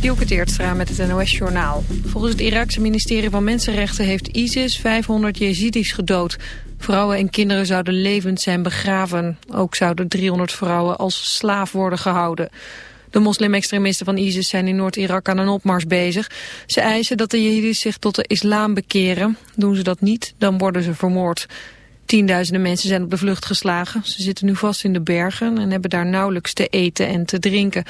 Dielke Teertstra met het NOS-journaal. Volgens het Iraakse ministerie van Mensenrechten heeft ISIS 500 Jezidis gedood. Vrouwen en kinderen zouden levend zijn begraven. Ook zouden 300 vrouwen als slaaf worden gehouden. De moslim-extremisten van ISIS zijn in Noord-Irak aan een opmars bezig. Ze eisen dat de Jezidis zich tot de islam bekeren. Doen ze dat niet, dan worden ze vermoord. Tienduizenden mensen zijn op de vlucht geslagen. Ze zitten nu vast in de bergen en hebben daar nauwelijks te eten en te drinken.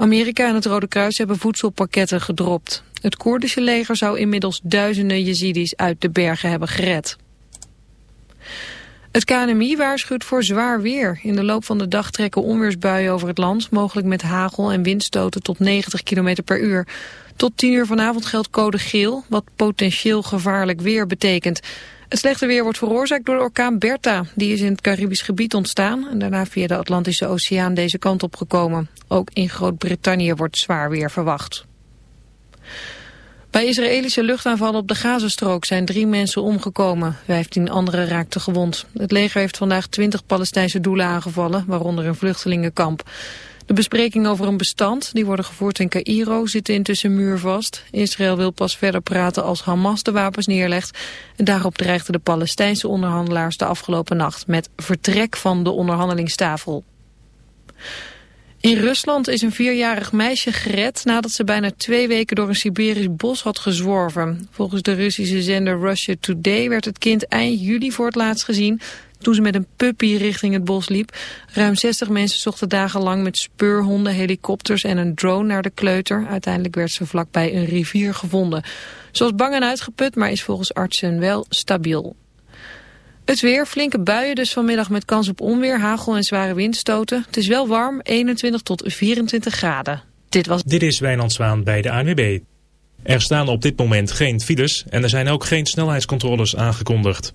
Amerika en het Rode Kruis hebben voedselpakketten gedropt. Het Koerdische leger zou inmiddels duizenden Jezidis uit de bergen hebben gered. Het KNMI waarschuwt voor zwaar weer. In de loop van de dag trekken onweersbuien over het land, mogelijk met hagel en windstoten tot 90 km per uur. Tot 10 uur vanavond geldt code geel, wat potentieel gevaarlijk weer betekent. Het slechte weer wordt veroorzaakt door de orkaan Bertha. Die is in het Caribisch gebied ontstaan en daarna via de Atlantische Oceaan deze kant op gekomen. Ook in Groot-Brittannië wordt zwaar weer verwacht. Bij Israëlische luchtaanvallen op de Gazastrook zijn drie mensen omgekomen. Vijftien anderen raakten gewond. Het leger heeft vandaag twintig Palestijnse doelen aangevallen, waaronder een vluchtelingenkamp. De besprekingen over een bestand, die worden gevoerd in Cairo, zitten intussen muurvast. Israël wil pas verder praten als Hamas de wapens neerlegt. En daarop dreigden de Palestijnse onderhandelaars de afgelopen nacht met vertrek van de onderhandelingstafel. In Rusland is een vierjarig meisje gered nadat ze bijna twee weken door een Siberisch bos had gezworven. Volgens de Russische zender Russia Today werd het kind eind juli voor het laatst gezien toen ze met een puppy richting het bos liep. Ruim 60 mensen zochten dagenlang met speurhonden, helikopters en een drone naar de kleuter. Uiteindelijk werd ze vlakbij een rivier gevonden. Ze was bang en uitgeput, maar is volgens artsen wel stabiel. Het weer, flinke buien dus vanmiddag met kans op onweer, hagel en zware windstoten. Het is wel warm, 21 tot 24 graden. Dit, was... dit is Wijnand Zwaan bij de ANWB. Er staan op dit moment geen files en er zijn ook geen snelheidscontroles aangekondigd.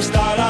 estará.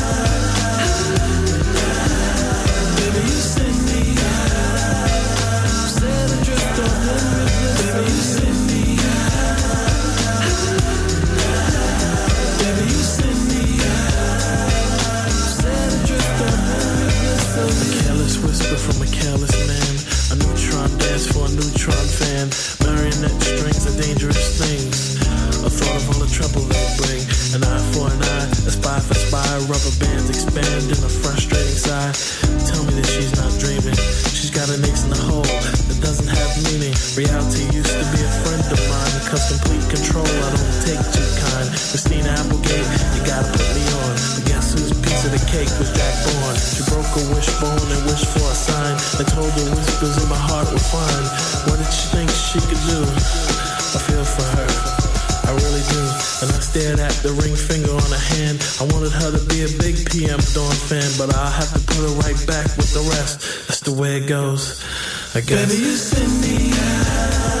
cake was backborn. She broke a wishbone and wished for a sign. I told her whispers in my heart were fine. What did she think she could do? I feel for her. I really do. And I stared at the ring finger on her hand. I wanted her to be a big PM Dawn fan, but I'll have to put her right back with the rest. That's the way it goes, I guess. Baby, you send me out.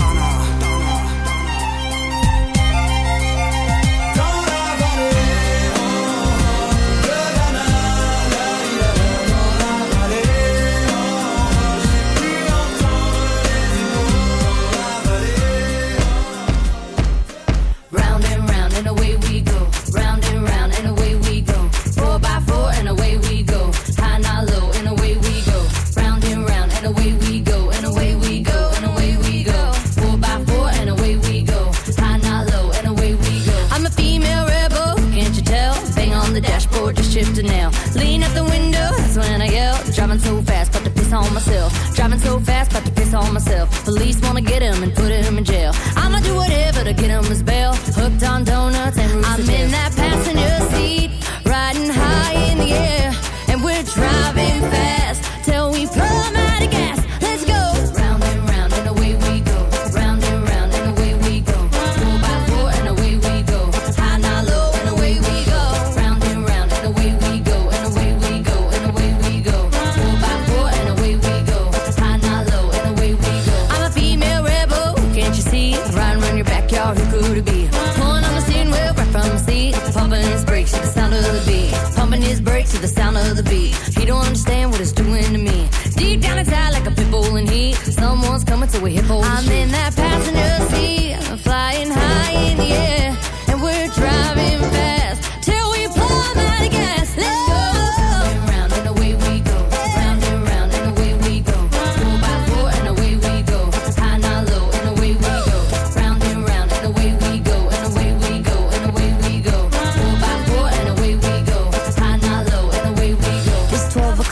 Driving so fast, about to piss on myself. Police wanna get him and put him in jail. To a hole. I'm in that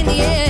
in the air,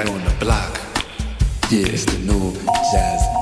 on the block. Yeah, it's the new jazz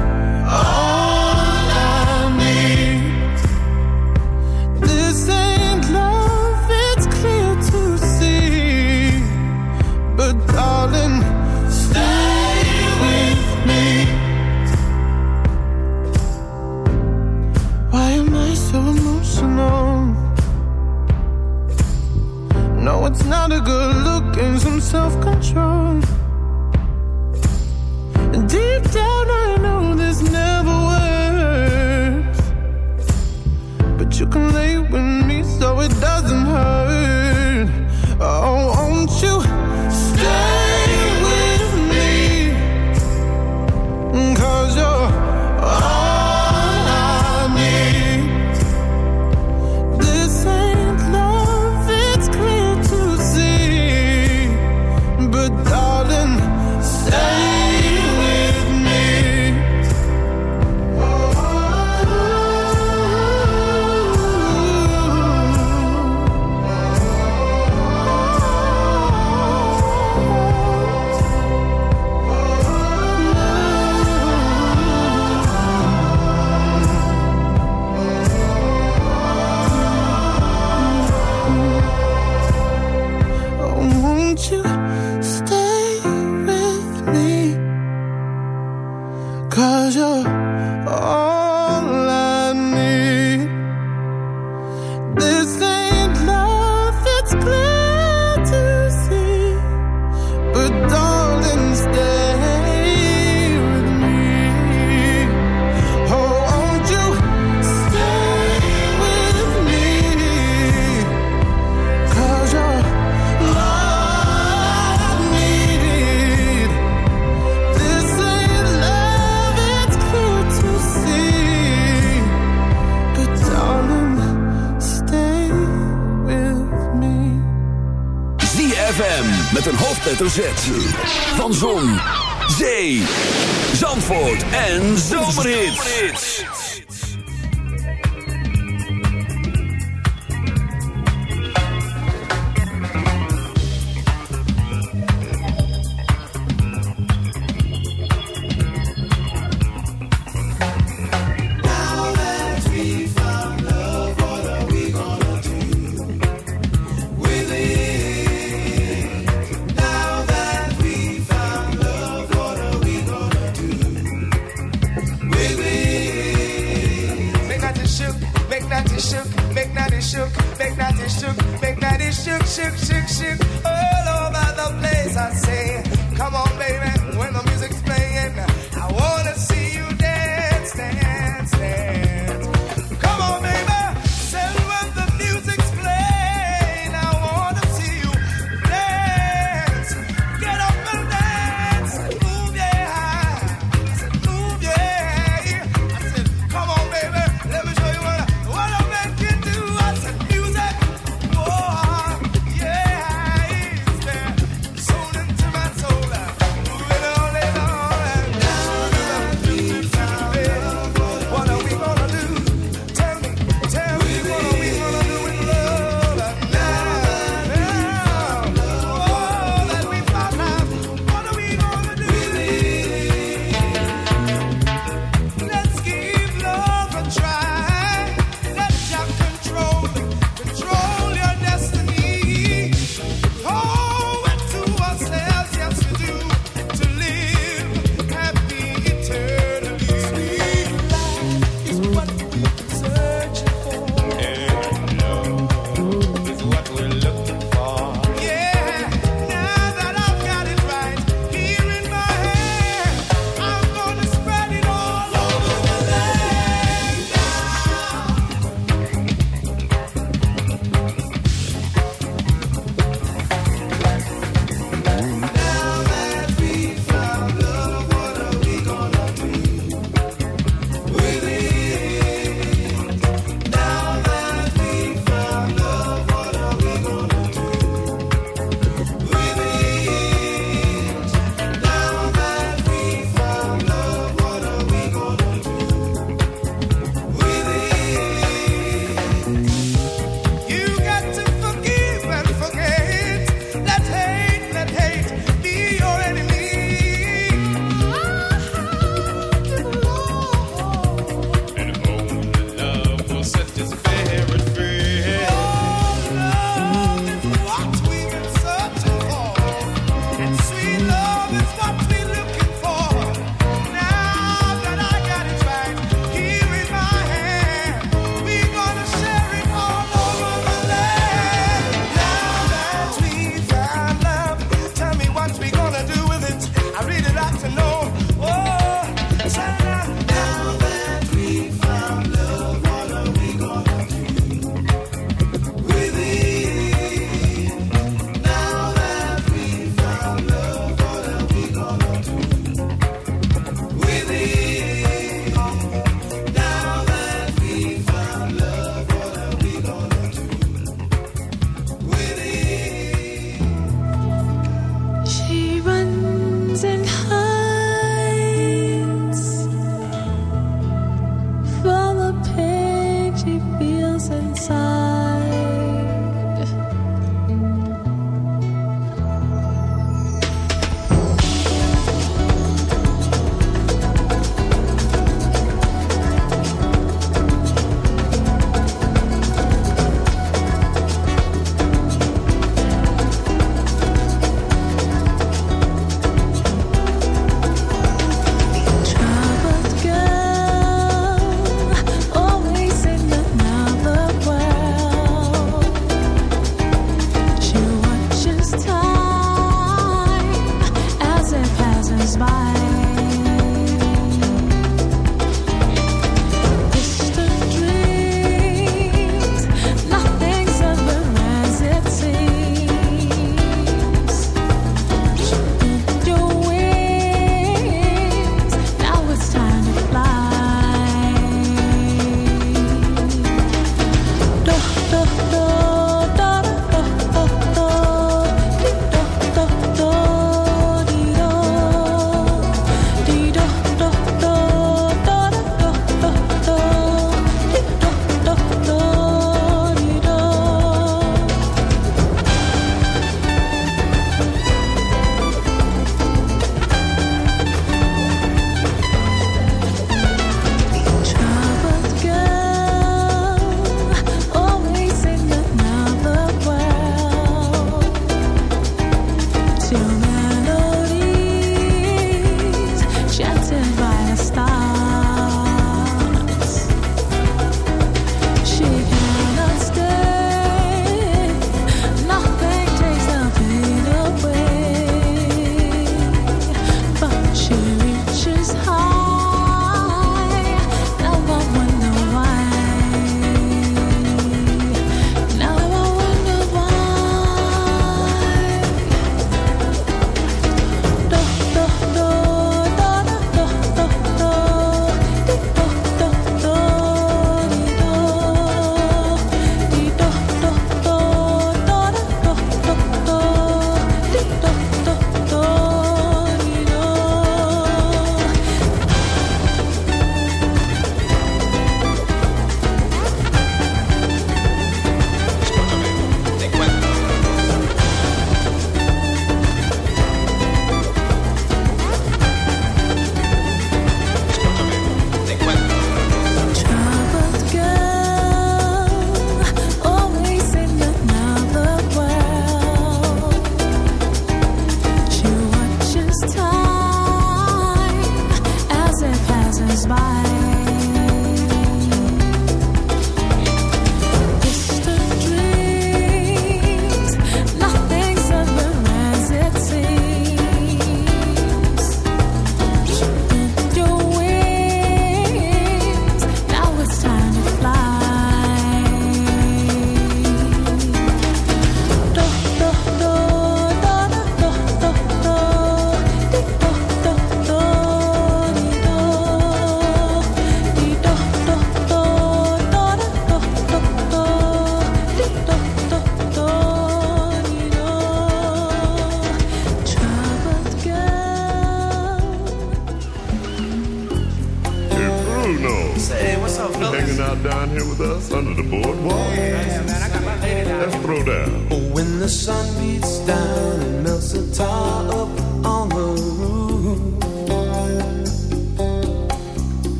hoofdletter Z